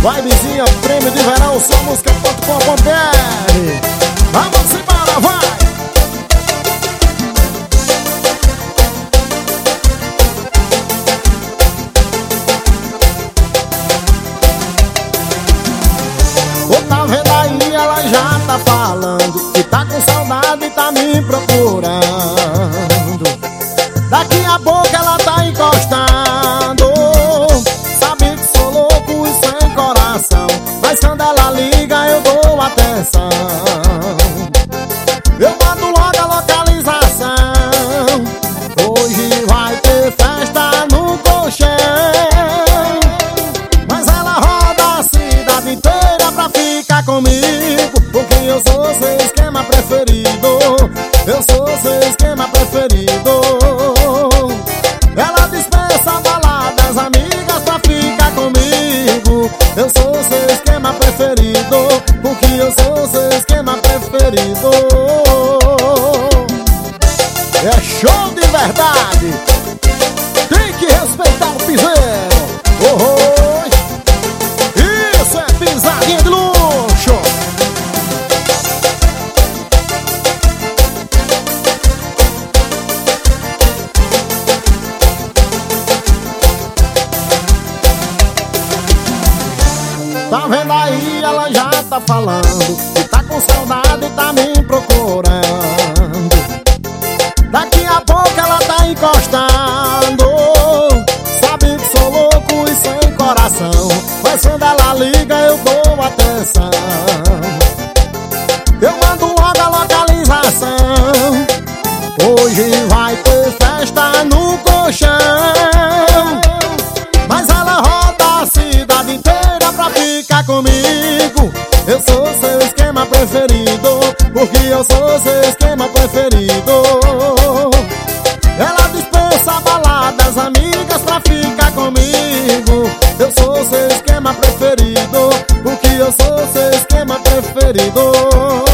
Vibezinha, prêmio de verão, só música.com.br é Vamos embora, vai! O tá daí ela já tá falando Que tá com saudade e tá me procurando Daqui atenção. Eu mando logo a localização. Hoje vai ter festa no colchão. Mas ela roda a cidade inteira pra ficar comigo. Porque eu sou seu esquema preferido. Eu sou seu esquema preferido. Ela dispensa baladas amigas pra ficar comigo. Eu sou seu esquema preferido Eu sou seu esquema preferido. É show de verdade. Tem que respeitar o piseiro Tá vendo aí, ela já tá falando Que tá com saudade e tá me procurando. Daqui a pouco ela tá encostando. Sabe que sou louco e sem coração. Mas quando ela liga eu dou atenção. Eu mando logo a localização. Hoje vai ter festa no eu sou seu esquema preferido. Ela dispensa baladas, amigas pra ficar comigo. Eu sou seu esquema preferido. Porque eu sou seu esquema preferido.